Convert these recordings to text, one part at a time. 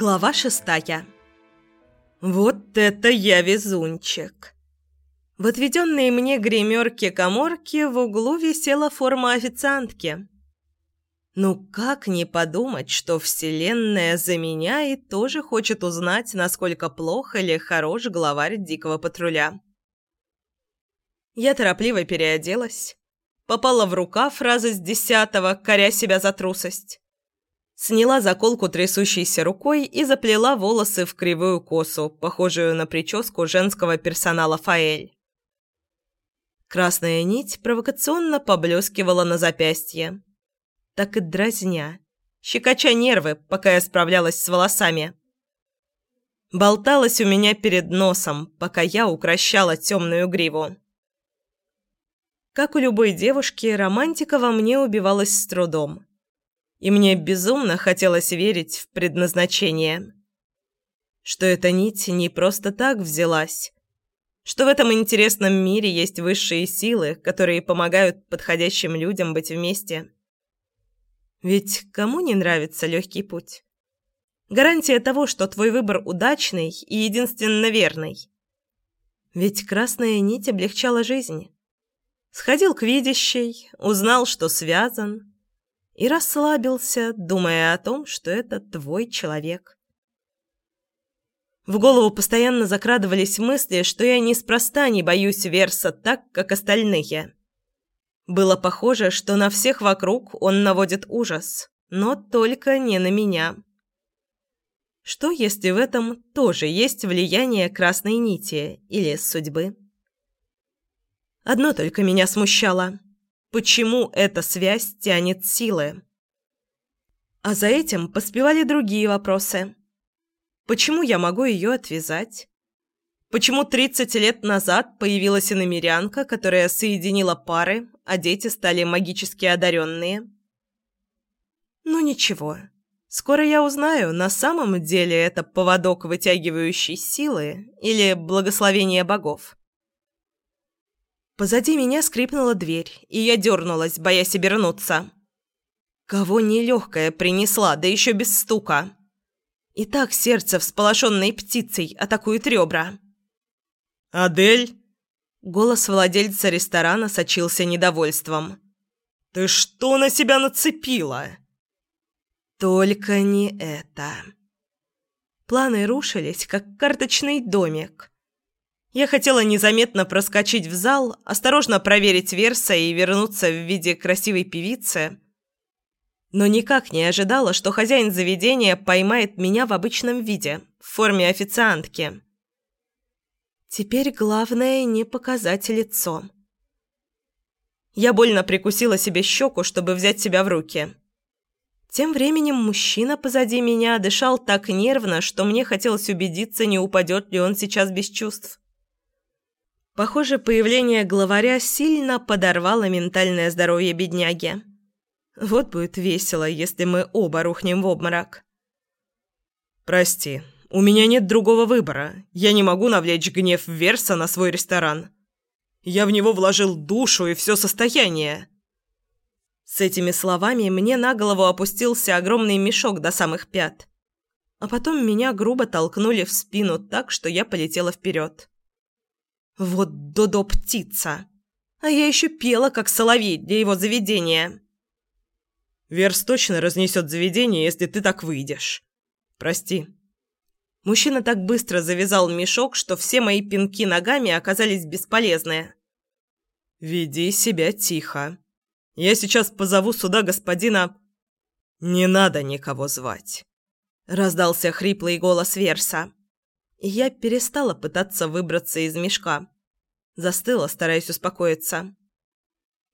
Глава шестая. Вот это я везунчик. В отведенной мне гримерке-коморке в углу висела форма официантки. Ну как не подумать, что Вселенная за меня и тоже хочет узнать, насколько плохо или хорош главарь дикого патруля. Я торопливо переоделась. Попала в рукав раза с десятого, коря себя за трусость. Сняла заколку трясущейся рукой и заплела волосы в кривую косу, похожую на прическу женского персонала Фаэль. Красная нить провокационно поблескивала на запястье. Так и дразня, щекоча нервы, пока я справлялась с волосами. Болталась у меня перед носом, пока я укращала темную гриву. Как у любой девушки, романтика во мне убивалась с трудом. И мне безумно хотелось верить в предназначение. Что эта нить не просто так взялась. Что в этом интересном мире есть высшие силы, которые помогают подходящим людям быть вместе. Ведь кому не нравится легкий путь? Гарантия того, что твой выбор удачный и единственно верный. Ведь красная нить облегчала жизнь. Сходил к видящей, узнал, что связан, и расслабился, думая о том, что это твой человек. В голову постоянно закрадывались мысли, что я неспроста не боюсь Верса так, как остальные. Было похоже, что на всех вокруг он наводит ужас, но только не на меня. Что, если в этом тоже есть влияние красной нити или судьбы? Одно только меня смущало. Почему эта связь тянет силы? А за этим поспевали другие вопросы. Почему я могу ее отвязать? Почему 30 лет назад появилась иномерянка, которая соединила пары, а дети стали магически одаренные? Ну ничего. Скоро я узнаю, на самом деле это поводок, вытягивающий силы, или благословение богов. Позади меня скрипнула дверь, и я дернулась, боясь обернуться. Кого нелегкая принесла, да еще без стука. И так сердце, всполошенной птицей, атакует ребра. «Адель?» Голос владельца ресторана сочился недовольством. «Ты что на себя нацепила?» «Только не это». Планы рушились, как карточный домик. Я хотела незаметно проскочить в зал, осторожно проверить Верса и вернуться в виде красивой певицы. Но никак не ожидала, что хозяин заведения поймает меня в обычном виде, в форме официантки. Теперь главное не показать лицо. Я больно прикусила себе щеку, чтобы взять себя в руки. Тем временем мужчина позади меня дышал так нервно, что мне хотелось убедиться, не упадет ли он сейчас без чувств. Похоже, появление главаря сильно подорвало ментальное здоровье бедняги. Вот будет весело, если мы оба рухнем в обморок. «Прости, у меня нет другого выбора. Я не могу навлечь гнев Верса на свой ресторан. Я в него вложил душу и все состояние». С этими словами мне на голову опустился огромный мешок до самых пят. А потом меня грубо толкнули в спину так, что я полетела вперед. Вот Додо-птица. А я еще пела, как соловей для его заведения. Верс точно разнесет заведение, если ты так выйдешь. Прости. Мужчина так быстро завязал мешок, что все мои пинки ногами оказались бесполезны. «Веди себя тихо. Я сейчас позову сюда господина...» «Не надо никого звать», — раздался хриплый голос Верса я перестала пытаться выбраться из мешка. Застыла, стараясь успокоиться.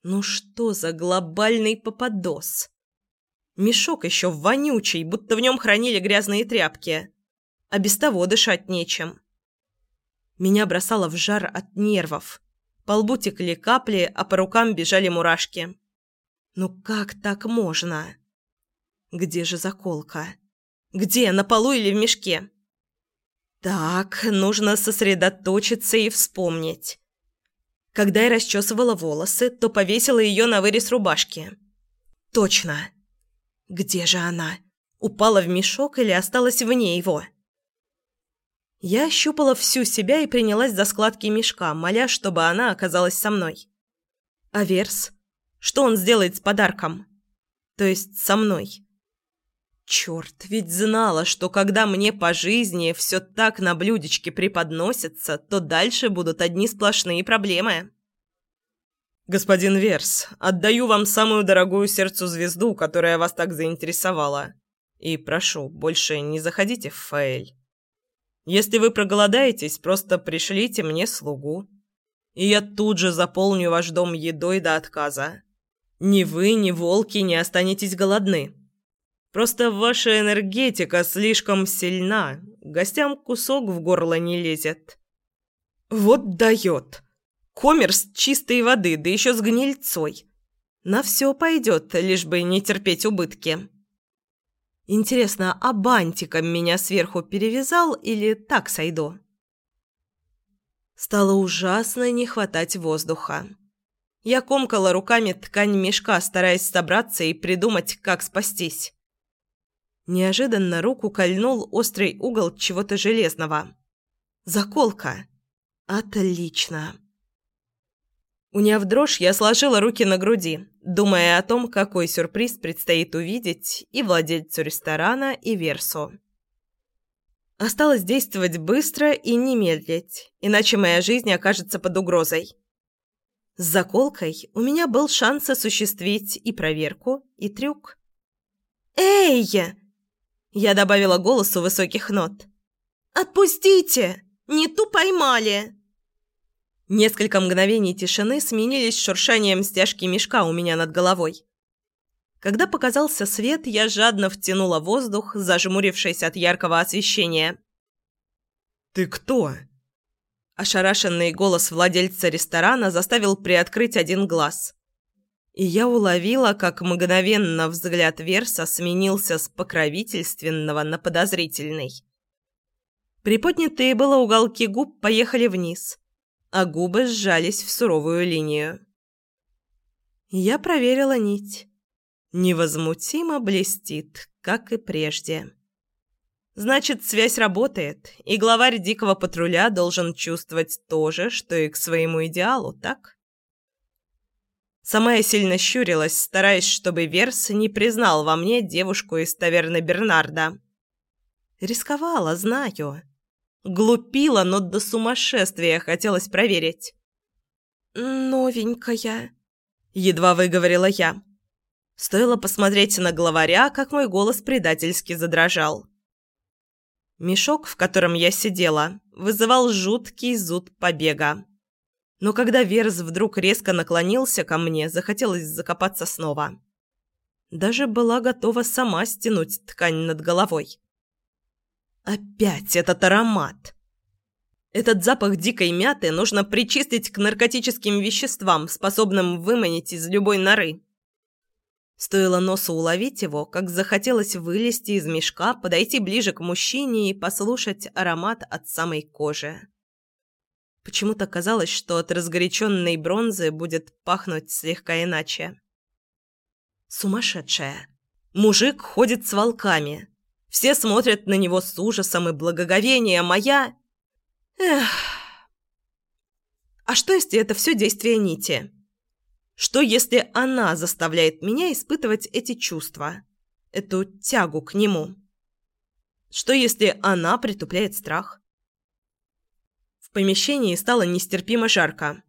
Ну что за глобальный попадос? Мешок еще вонючий, будто в нем хранили грязные тряпки. А без того дышать нечем. Меня бросало в жар от нервов. По лбу текли капли, а по рукам бежали мурашки. Ну как так можно? Где же заколка? Где, на полу или в мешке? Так, нужно сосредоточиться и вспомнить. Когда я расчесывала волосы, то повесила ее на вырез рубашки. Точно. Где же она? Упала в мешок или осталась вне его? Я ощупала всю себя и принялась за складки мешка, моля, чтобы она оказалась со мной. А Верс? Что он сделает с подарком? То есть со мной? Черт, ведь знала, что когда мне по жизни все так на блюдечке преподносится, то дальше будут одни сплошные проблемы. «Господин Верс, отдаю вам самую дорогую сердцу звезду, которая вас так заинтересовала. И прошу, больше не заходите в Фаэль. Если вы проголодаетесь, просто пришлите мне слугу. И я тут же заполню ваш дом едой до отказа. Ни вы, ни волки не останетесь голодны». Просто ваша энергетика слишком сильна. Гостям кусок в горло не лезет. Вот дает. Коммерс чистой воды, да еще с гнильцой. На все пойдет, лишь бы не терпеть убытки. Интересно, а бантиком меня сверху перевязал или так сойду? Стало ужасно не хватать воздуха. Я комкала руками ткань мешка, стараясь собраться и придумать, как спастись. Неожиданно руку кольнул острый угол чего-то железного. «Заколка! Отлично!» Уняв дрожь, я сложила руки на груди, думая о том, какой сюрприз предстоит увидеть и владельцу ресторана, и Версу. Осталось действовать быстро и не медлить, иначе моя жизнь окажется под угрозой. С заколкой у меня был шанс осуществить и проверку, и трюк. «Эй!» Я добавила голосу высоких нот. «Отпустите! Не ту поймали!» Несколько мгновений тишины сменились шуршанием стяжки мешка у меня над головой. Когда показался свет, я жадно втянула воздух, зажмурившись от яркого освещения. «Ты кто?» Ошарашенный голос владельца ресторана заставил приоткрыть один глаз и я уловила, как мгновенно взгляд Верса сменился с покровительственного на подозрительный. Приподнятые было уголки губ поехали вниз, а губы сжались в суровую линию. Я проверила нить. Невозмутимо блестит, как и прежде. Значит, связь работает, и главарь дикого патруля должен чувствовать то же, что и к своему идеалу, так? Сама я сильно щурилась, стараясь, чтобы Верс не признал во мне девушку из таверны Бернарда. Рисковала, знаю. Глупила, но до сумасшествия хотелось проверить. «Новенькая», — едва выговорила я. Стоило посмотреть на главаря, как мой голос предательски задрожал. Мешок, в котором я сидела, вызывал жуткий зуд побега. Но когда Верс вдруг резко наклонился ко мне, захотелось закопаться снова. Даже была готова сама стянуть ткань над головой. Опять этот аромат! Этот запах дикой мяты нужно причистить к наркотическим веществам, способным выманить из любой норы. Стоило носу уловить его, как захотелось вылезти из мешка, подойти ближе к мужчине и послушать аромат от самой кожи. Почему-то казалось, что от разгоряченной бронзы будет пахнуть слегка иначе. Сумасшедшая. Мужик ходит с волками. Все смотрят на него с ужасом и благоговением, моя... Эх... А что, если это все действие нити? Что, если она заставляет меня испытывать эти чувства? Эту тягу к нему? Что, если она притупляет страх? Помещении стало нестерпимо жарко.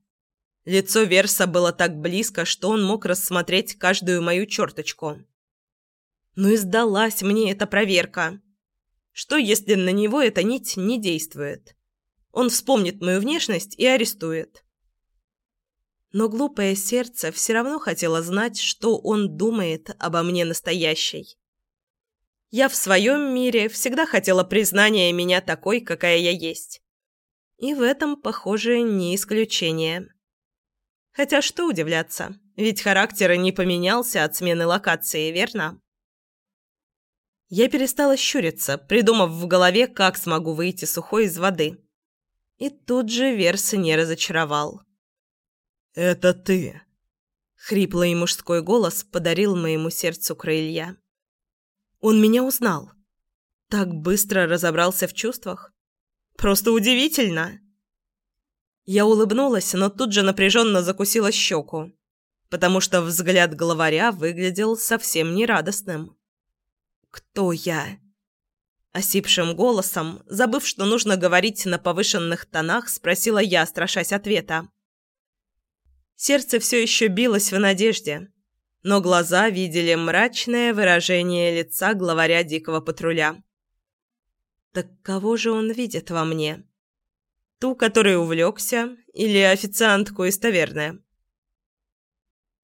Лицо Верса было так близко, что он мог рассмотреть каждую мою черточку. Ну и сдалась мне эта проверка. Что, если на него эта нить не действует? Он вспомнит мою внешность и арестует. Но глупое сердце все равно хотело знать, что он думает обо мне настоящей. Я в своем мире всегда хотела признания меня такой, какая я есть. И в этом, похоже, не исключение. Хотя что удивляться, ведь характер не поменялся от смены локации, верно? Я перестала щуриться, придумав в голове, как смогу выйти сухой из воды. И тут же Верс не разочаровал. «Это ты!» Хриплый мужской голос подарил моему сердцу крылья. Он меня узнал. Так быстро разобрался в чувствах. Просто удивительно. Я улыбнулась, но тут же напряженно закусила щеку, потому что взгляд главаря выглядел совсем нерадостным. «Кто я?» Осипшим голосом, забыв, что нужно говорить на повышенных тонах, спросила я, страшась ответа. Сердце все еще билось в надежде, но глаза видели мрачное выражение лица главаря дикого патруля. Так кого же он видит во мне? Ту, которой увлекся, или официантку из таверны?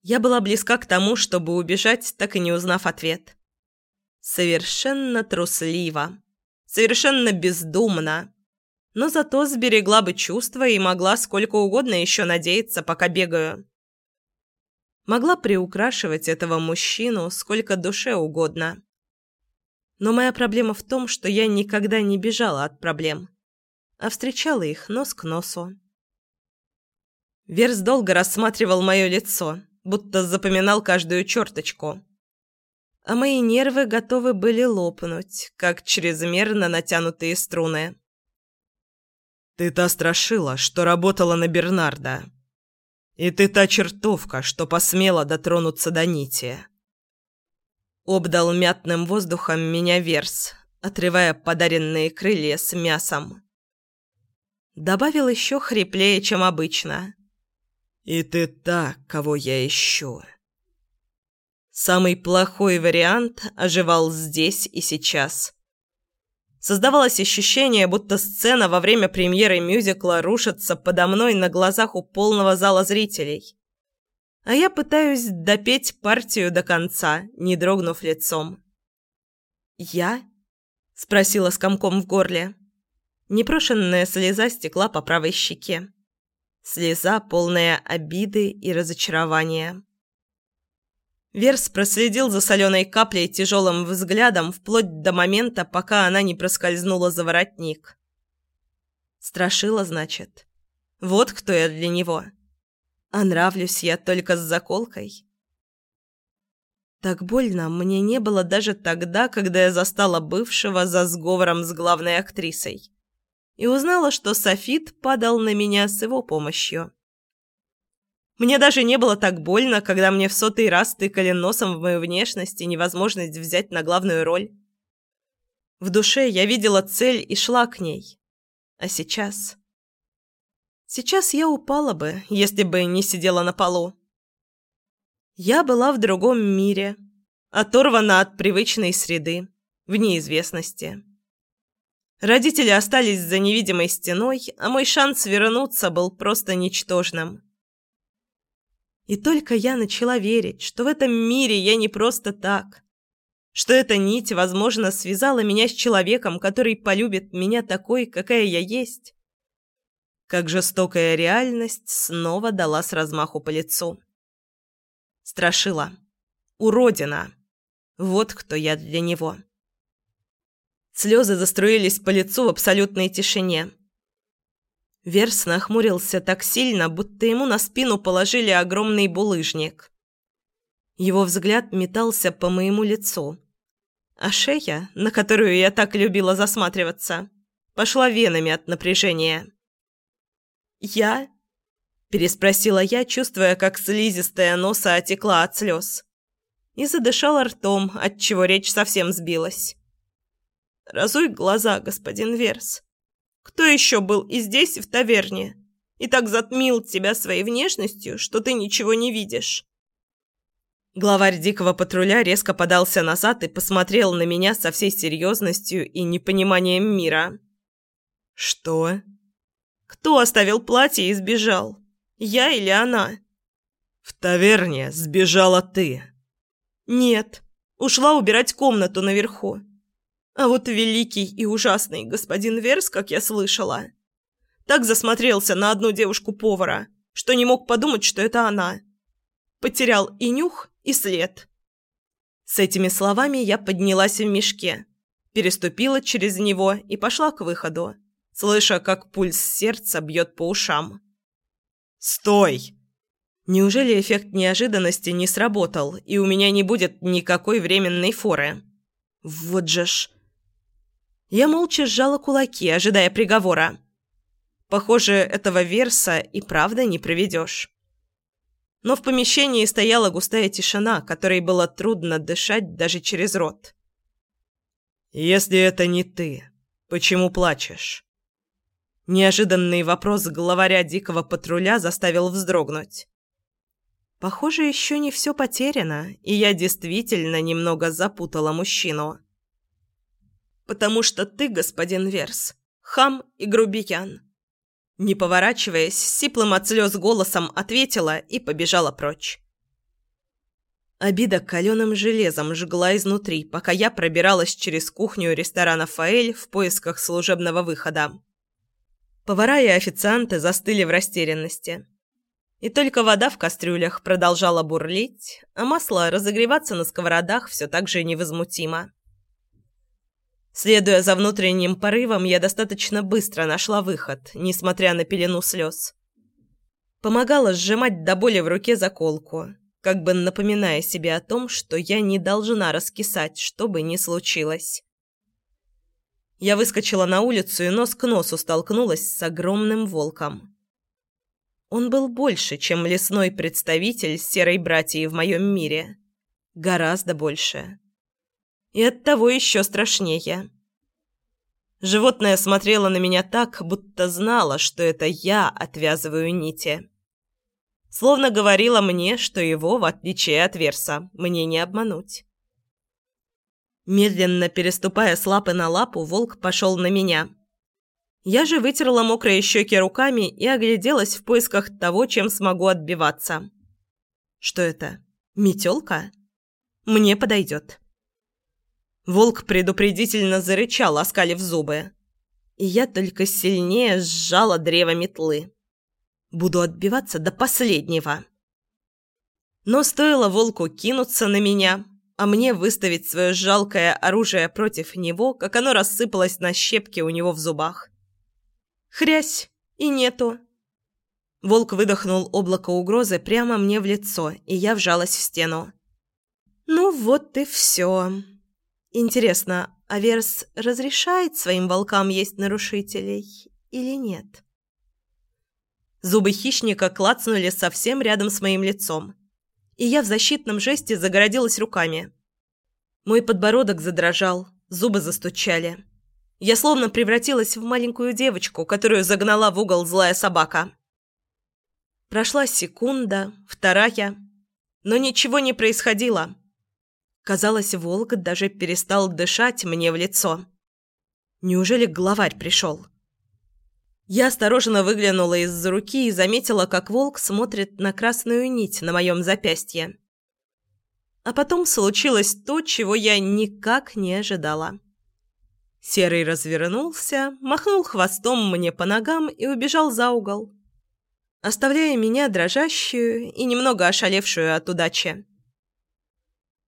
Я была близка к тому, чтобы убежать, так и не узнав ответ. Совершенно трусливо, совершенно бездумно, но зато сберегла бы чувства и могла сколько угодно еще надеяться, пока бегаю. Могла приукрашивать этого мужчину сколько душе угодно. Но моя проблема в том, что я никогда не бежала от проблем, а встречала их нос к носу. Верс долго рассматривал мое лицо, будто запоминал каждую черточку. А мои нервы готовы были лопнуть, как чрезмерно натянутые струны. «Ты та страшила, что работала на Бернарда. И ты та чертовка, что посмела дотронуться до нити». Обдал мятным воздухом меня Верс, отрывая подаренные крылья с мясом. Добавил еще хриплее, чем обычно. «И ты та, кого я ищу». Самый плохой вариант оживал здесь и сейчас. Создавалось ощущение, будто сцена во время премьеры мюзикла рушится подо мной на глазах у полного зала зрителей а я пытаюсь допеть партию до конца, не дрогнув лицом. «Я?» – спросила с комком в горле. Непрошенная слеза стекла по правой щеке. Слеза, полная обиды и разочарования. Верс проследил за соленой каплей тяжелым взглядом вплоть до момента, пока она не проскользнула за воротник. Страшила, значит. Вот кто я для него. А нравлюсь я только с заколкой. Так больно мне не было даже тогда, когда я застала бывшего за сговором с главной актрисой и узнала, что Софит падал на меня с его помощью. Мне даже не было так больно, когда мне в сотый раз тыкали носом в мою внешность и невозможность взять на главную роль. В душе я видела цель и шла к ней. А сейчас... Сейчас я упала бы, если бы не сидела на полу. Я была в другом мире, оторвана от привычной среды, в неизвестности. Родители остались за невидимой стеной, а мой шанс вернуться был просто ничтожным. И только я начала верить, что в этом мире я не просто так, что эта нить, возможно, связала меня с человеком, который полюбит меня такой, какая я есть, как жестокая реальность снова дала с размаху по лицу. Страшила. Уродина. Вот кто я для него. Слезы заструились по лицу в абсолютной тишине. Верс нахмурился так сильно, будто ему на спину положили огромный булыжник. Его взгляд метался по моему лицу. А шея, на которую я так любила засматриваться, пошла венами от напряжения. «Я?» – переспросила я, чувствуя, как слизистая носа отекла от слез. И задышала ртом, отчего речь совсем сбилась. «Разуй глаза, господин Верс. Кто еще был и здесь, в таверне, и так затмил тебя своей внешностью, что ты ничего не видишь?» Главарь дикого патруля резко подался назад и посмотрел на меня со всей серьезностью и непониманием мира. «Что?» Кто оставил платье и сбежал? Я или она? В таверне сбежала ты. Нет, ушла убирать комнату наверху. А вот великий и ужасный господин Верс, как я слышала, так засмотрелся на одну девушку-повара, что не мог подумать, что это она. Потерял и нюх, и след. С этими словами я поднялась в мешке, переступила через него и пошла к выходу слыша, как пульс сердца бьет по ушам. «Стой!» Неужели эффект неожиданности не сработал, и у меня не будет никакой временной форы? Вот же ж... Я молча сжала кулаки, ожидая приговора. Похоже, этого верса и правда не проведешь. Но в помещении стояла густая тишина, которой было трудно дышать даже через рот. «Если это не ты, почему плачешь?» Неожиданный вопрос главаря дикого патруля заставил вздрогнуть. Похоже, еще не все потеряно, и я действительно немного запутала мужчину. «Потому что ты, господин Верс, хам и грубиян». Не поворачиваясь, сиплым от слез голосом ответила и побежала прочь. Обида каленым железом жгла изнутри, пока я пробиралась через кухню ресторана «Фаэль» в поисках служебного выхода. Повара и официанты застыли в растерянности. И только вода в кастрюлях продолжала бурлить, а масло разогреваться на сковородах все так же невозмутимо. Следуя за внутренним порывом, я достаточно быстро нашла выход, несмотря на пелену слез. Помогала сжимать до боли в руке заколку, как бы напоминая себе о том, что я не должна раскисать, что бы ни случилось. Я выскочила на улицу и нос к носу столкнулась с огромным волком. Он был больше, чем лесной представитель серой братьи в моем мире. Гораздо больше. И оттого еще страшнее. Животное смотрело на меня так, будто знало, что это я отвязываю нити. Словно говорила мне, что его, в отличие от Верса, мне не обмануть. Медленно переступая с лапы на лапу, волк пошел на меня. Я же вытерла мокрые щеки руками и огляделась в поисках того, чем смогу отбиваться. Что это? Метелка? Мне подойдет. Волк предупредительно зарычал, оскалив зубы. И я только сильнее сжала древо метлы. Буду отбиваться до последнего. Но стоило волку кинуться на меня, а мне выставить свое жалкое оружие против него, как оно рассыпалось на щепки у него в зубах. Хрясь! И нету. Волк выдохнул облако угрозы прямо мне в лицо, и я вжалась в стену. «Ну вот и все. Интересно, Аверс разрешает своим волкам есть нарушителей или нет?» Зубы хищника клацнули совсем рядом с моим лицом и я в защитном жесте загородилась руками. Мой подбородок задрожал, зубы застучали. Я словно превратилась в маленькую девочку, которую загнала в угол злая собака. Прошла секунда, вторая, но ничего не происходило. Казалось, волк даже перестал дышать мне в лицо. Неужели главарь пришел? Я осторожно выглянула из-за руки и заметила, как волк смотрит на красную нить на моем запястье. А потом случилось то, чего я никак не ожидала. Серый развернулся, махнул хвостом мне по ногам и убежал за угол, оставляя меня дрожащую и немного ошалевшую от удачи.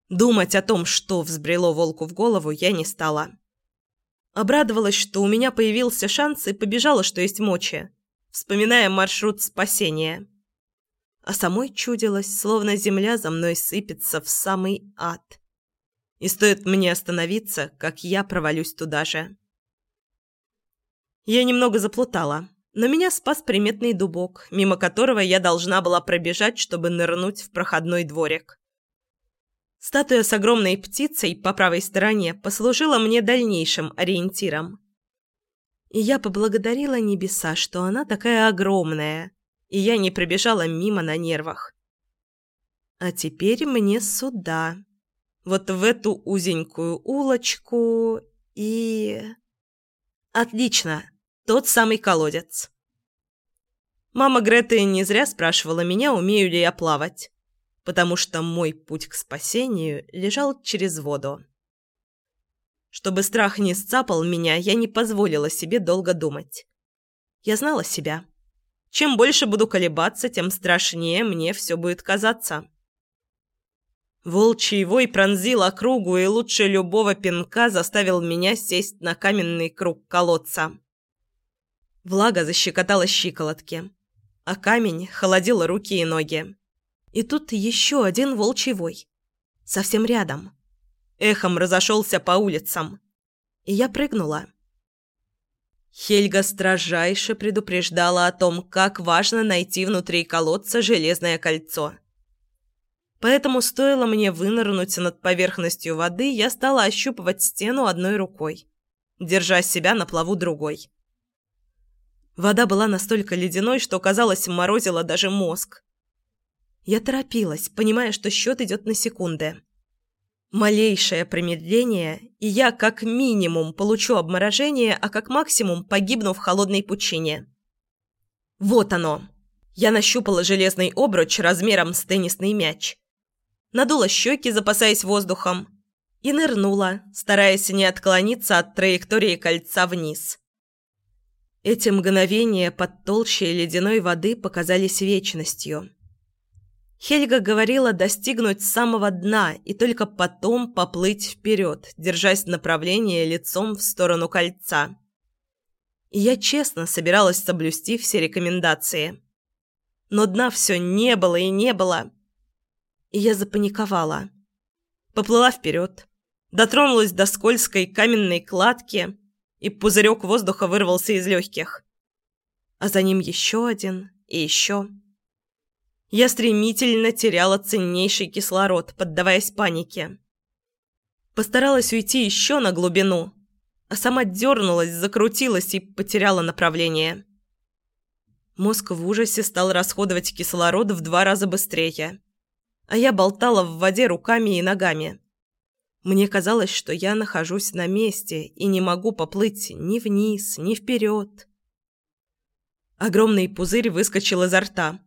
Думать о том, что взбрело волку в голову, я не стала. Обрадовалась, что у меня появился шанс и побежала, что есть мочи, вспоминая маршрут спасения. А самой чудилось, словно земля за мной сыпется в самый ад. И стоит мне остановиться, как я провалюсь туда же. Я немного заплутала, но меня спас приметный дубок, мимо которого я должна была пробежать, чтобы нырнуть в проходной дворик. Статуя с огромной птицей по правой стороне послужила мне дальнейшим ориентиром. И я поблагодарила небеса, что она такая огромная, и я не пробежала мимо на нервах. А теперь мне сюда. Вот в эту узенькую улочку и... Отлично, тот самый колодец. Мама Греты не зря спрашивала меня, умею ли я плавать потому что мой путь к спасению лежал через воду. Чтобы страх не сцапал меня, я не позволила себе долго думать. Я знала себя. Чем больше буду колебаться, тем страшнее мне все будет казаться. Волчий вой пронзил округу и лучше любого пинка заставил меня сесть на каменный круг колодца. Влага защекотала щиколотки, а камень холодил руки и ноги. И тут еще один волчий вой. Совсем рядом. эхом разошелся по улицам. И я прыгнула. Хельга строжайше предупреждала о том, как важно найти внутри колодца железное кольцо. Поэтому стоило мне вынырнуть над поверхностью воды, я стала ощупывать стену одной рукой, держа себя на плаву другой. Вода была настолько ледяной, что, казалось, морозила даже мозг. Я торопилась, понимая, что счет идет на секунды. Малейшее промедление, и я как минимум получу обморожение, а как максимум погибну в холодной пучине. Вот оно. Я нащупала железный обруч размером с теннисный мяч. Надула щеки, запасаясь воздухом, и нырнула, стараясь не отклониться от траектории кольца вниз. Эти мгновения под толщей ледяной воды показались вечностью. Хельга говорила достигнуть самого дна и только потом поплыть вперед, держась направление лицом в сторону кольца. И я честно собиралась соблюсти все рекомендации. Но дна все не было и не было. И я запаниковала. Поплыла вперед, дотронулась до скользкой каменной кладки, и пузырек воздуха вырвался из легких. А за ним еще один и еще я стремительно теряла ценнейший кислород, поддаваясь панике. Постаралась уйти еще на глубину, а сама дернулась, закрутилась и потеряла направление. Мозг в ужасе стал расходовать кислород в два раза быстрее, а я болтала в воде руками и ногами. Мне казалось, что я нахожусь на месте и не могу поплыть ни вниз, ни вперед. Огромный пузырь выскочил изо рта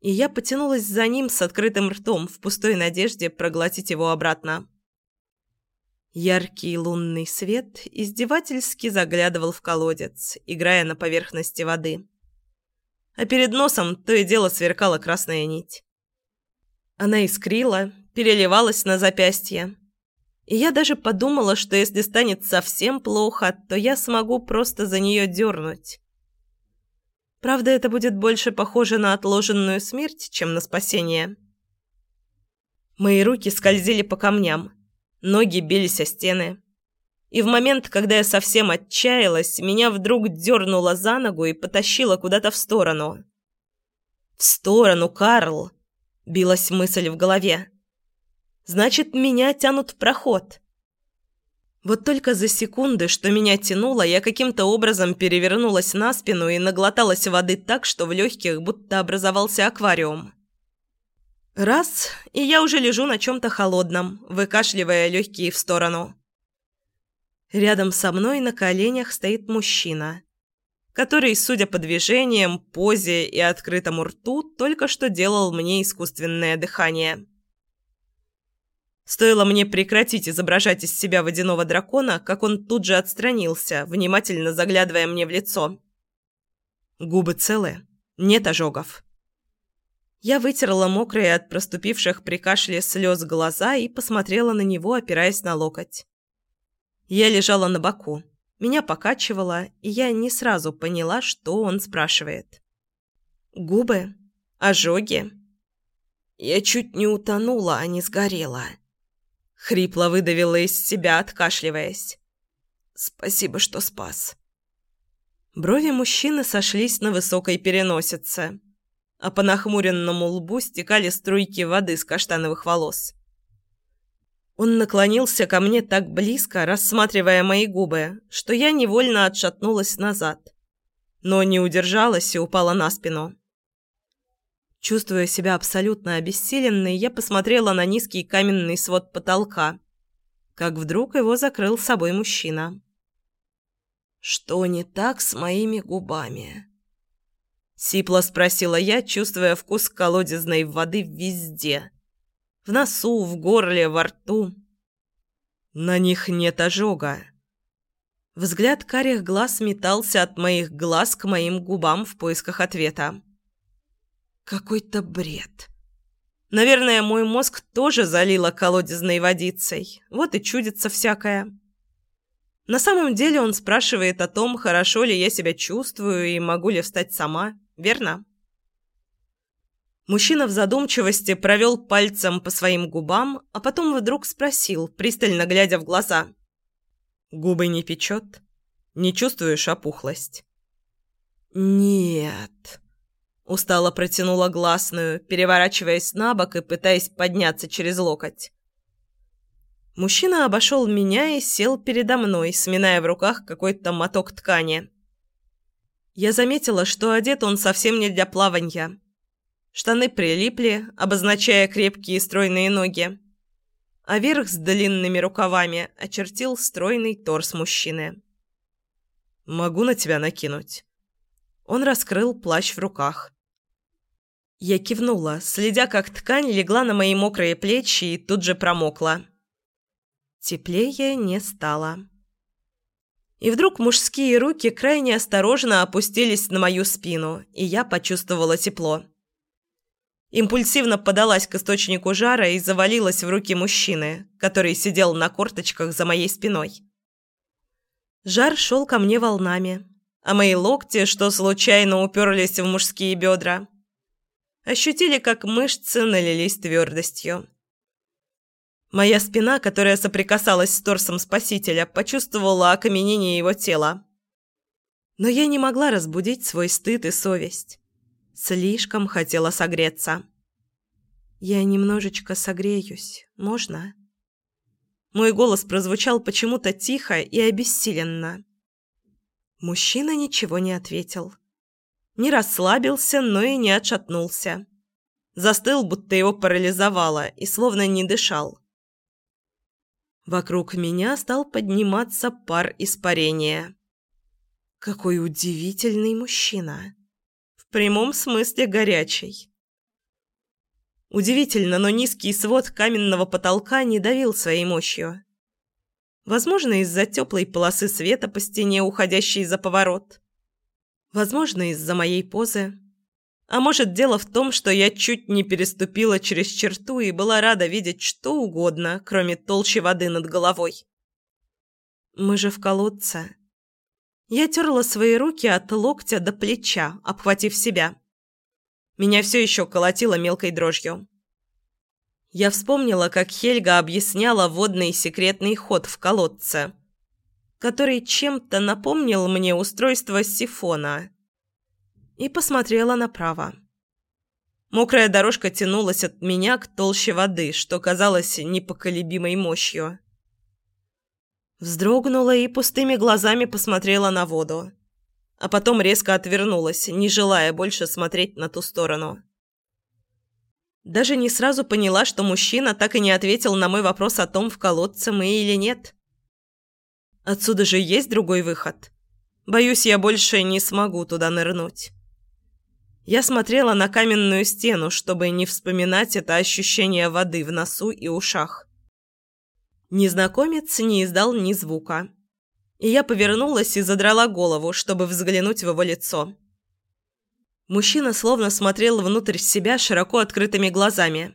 и я потянулась за ним с открытым ртом в пустой надежде проглотить его обратно. Яркий лунный свет издевательски заглядывал в колодец, играя на поверхности воды. А перед носом то и дело сверкала красная нить. Она искрила, переливалась на запястье. И я даже подумала, что если станет совсем плохо, то я смогу просто за нее дернуть. Правда, это будет больше похоже на отложенную смерть, чем на спасение. Мои руки скользили по камням, ноги бились о стены. И в момент, когда я совсем отчаялась, меня вдруг дернуло за ногу и потащило куда-то в сторону. «В сторону, Карл!» – билась мысль в голове. «Значит, меня тянут в проход». Вот только за секунды, что меня тянуло, я каким-то образом перевернулась на спину и наглоталась воды так, что в легких будто образовался аквариум. Раз, и я уже лежу на чем-то холодном, выкашливая легкие в сторону. Рядом со мной на коленях стоит мужчина, который, судя по движениям, позе и открытому рту, только что делал мне искусственное дыхание. Стоило мне прекратить изображать из себя водяного дракона, как он тут же отстранился, внимательно заглядывая мне в лицо. Губы целы, нет ожогов. Я вытерла мокрые от проступивших при кашле слез глаза и посмотрела на него, опираясь на локоть. Я лежала на боку. Меня покачивало, и я не сразу поняла, что он спрашивает. «Губы? Ожоги?» Я чуть не утонула, а не сгорела. Хрипло выдавила из себя, откашливаясь. «Спасибо, что спас». Брови мужчины сошлись на высокой переносице, а по нахмуренному лбу стекали струйки воды с каштановых волос. Он наклонился ко мне так близко, рассматривая мои губы, что я невольно отшатнулась назад, но не удержалась и упала на спину. Чувствуя себя абсолютно обессиленной, я посмотрела на низкий каменный свод потолка, как вдруг его закрыл собой мужчина. «Что не так с моими губами?» Сипло спросила я, чувствуя вкус колодезной воды везде. В носу, в горле, во рту. На них нет ожога. Взгляд карих глаз метался от моих глаз к моим губам в поисках ответа. Какой-то бред. Наверное, мой мозг тоже залило колодезной водицей. Вот и чудится всякое. На самом деле он спрашивает о том, хорошо ли я себя чувствую и могу ли встать сама, верно? Мужчина в задумчивости провел пальцем по своим губам, а потом вдруг спросил, пристально глядя в глаза. «Губы не печет? Не чувствуешь опухлость?» «Нет», — устало протянула гласную, переворачиваясь на бок и пытаясь подняться через локоть. Мужчина обошел меня и сел передо мной, сминая в руках какой-то моток ткани. Я заметила, что одет он совсем не для плавания. Штаны прилипли, обозначая крепкие стройные ноги. А верх с длинными рукавами очертил стройный торс мужчины. «Могу на тебя накинуть?» Он раскрыл плащ в руках. Я кивнула, следя, как ткань легла на мои мокрые плечи и тут же промокла. Теплее не стало. И вдруг мужские руки крайне осторожно опустились на мою спину, и я почувствовала тепло. Импульсивно подалась к источнику жара и завалилась в руки мужчины, который сидел на корточках за моей спиной. Жар шел ко мне волнами, а мои локти, что случайно уперлись в мужские бедра, ощутили, как мышцы налились твердостью. Моя спина, которая соприкасалась с торсом спасителя, почувствовала окаменение его тела. Но я не могла разбудить свой стыд и совесть. Слишком хотела согреться. «Я немножечко согреюсь. Можно?» Мой голос прозвучал почему-то тихо и обессиленно. Мужчина ничего не ответил. Не расслабился, но и не отшатнулся. Застыл, будто его парализовало, и словно не дышал. Вокруг меня стал подниматься пар испарения. Какой удивительный мужчина прямом смысле горячей. Удивительно, но низкий свод каменного потолка не давил своей мощью. Возможно, из-за теплой полосы света по стене, уходящей за поворот. Возможно, из-за моей позы. А может, дело в том, что я чуть не переступила через черту и была рада видеть что угодно, кроме толщи воды над головой. Мы же в колодце. Я терла свои руки от локтя до плеча, обхватив себя. Меня все еще колотило мелкой дрожью. Я вспомнила, как Хельга объясняла водный секретный ход в колодце, который чем-то напомнил мне устройство сифона, и посмотрела направо. Мокрая дорожка тянулась от меня к толще воды, что казалось непоколебимой мощью. Вздрогнула и пустыми глазами посмотрела на воду. А потом резко отвернулась, не желая больше смотреть на ту сторону. Даже не сразу поняла, что мужчина так и не ответил на мой вопрос о том, в колодце мы или нет. Отсюда же есть другой выход. Боюсь, я больше не смогу туда нырнуть. Я смотрела на каменную стену, чтобы не вспоминать это ощущение воды в носу и ушах. Незнакомец не издал ни звука. И я повернулась и задрала голову, чтобы взглянуть в его лицо. Мужчина словно смотрел внутрь себя широко открытыми глазами,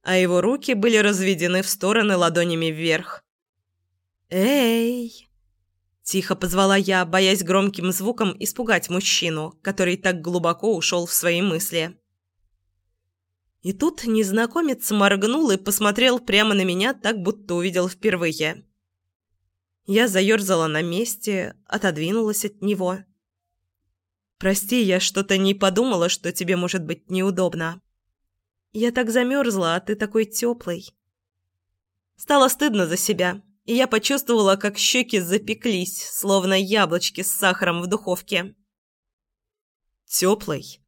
а его руки были разведены в стороны ладонями вверх. «Эй!» Тихо позвала я, боясь громким звуком испугать мужчину, который так глубоко ушел в свои мысли. И тут незнакомец моргнул и посмотрел прямо на меня, так будто увидел впервые. Я заерзала на месте, отодвинулась от него. «Прости, я что-то не подумала, что тебе может быть неудобно. Я так замерзла, а ты такой теплый». Стало стыдно за себя, и я почувствовала, как щеки запеклись, словно яблочки с сахаром в духовке. «Теплый?»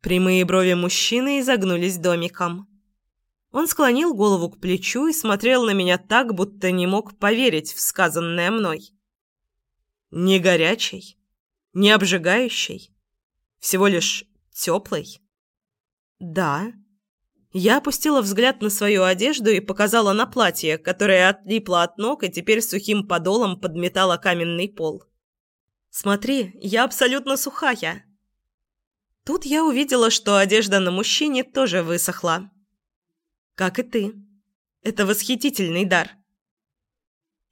Прямые брови мужчины изогнулись домиком. Он склонил голову к плечу и смотрел на меня так, будто не мог поверить в сказанное мной. Не горячий, не обжигающий, всего лишь теплый. Да. Я опустила взгляд на свою одежду и показала на платье, которое отлипло от ног и теперь сухим подолом подметало каменный пол. «Смотри, я абсолютно сухая!» Тут я увидела, что одежда на мужчине тоже высохла. Как и ты. Это восхитительный дар.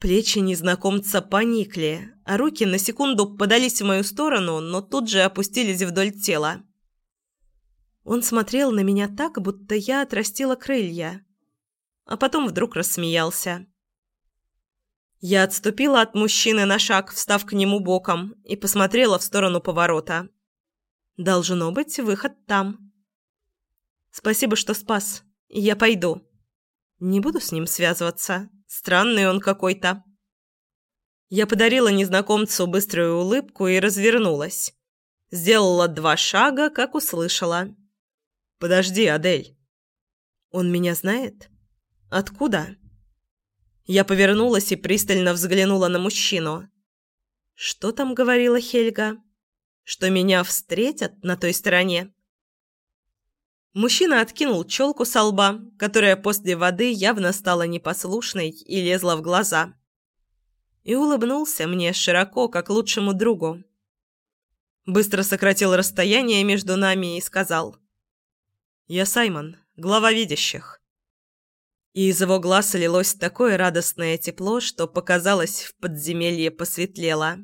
Плечи незнакомца поникли, а руки на секунду подались в мою сторону, но тут же опустились вдоль тела. Он смотрел на меня так, будто я отрастила крылья. А потом вдруг рассмеялся. Я отступила от мужчины на шаг, встав к нему боком, и посмотрела в сторону поворота. Должно быть, выход там. Спасибо, что спас. Я пойду. Не буду с ним связываться. Странный он какой-то. Я подарила незнакомцу быструю улыбку и развернулась. Сделала два шага, как услышала. «Подожди, Адель». «Он меня знает? Откуда?» Я повернулась и пристально взглянула на мужчину. «Что там говорила Хельга? Что меня встретят на той стороне?» Мужчина откинул челку со лба, которая после воды явно стала непослушной и лезла в глаза. И улыбнулся мне широко, как лучшему другу. Быстро сократил расстояние между нами и сказал. «Я Саймон, глава видящих». И из его глаз лилось такое радостное тепло, что, показалось, в подземелье посветлело.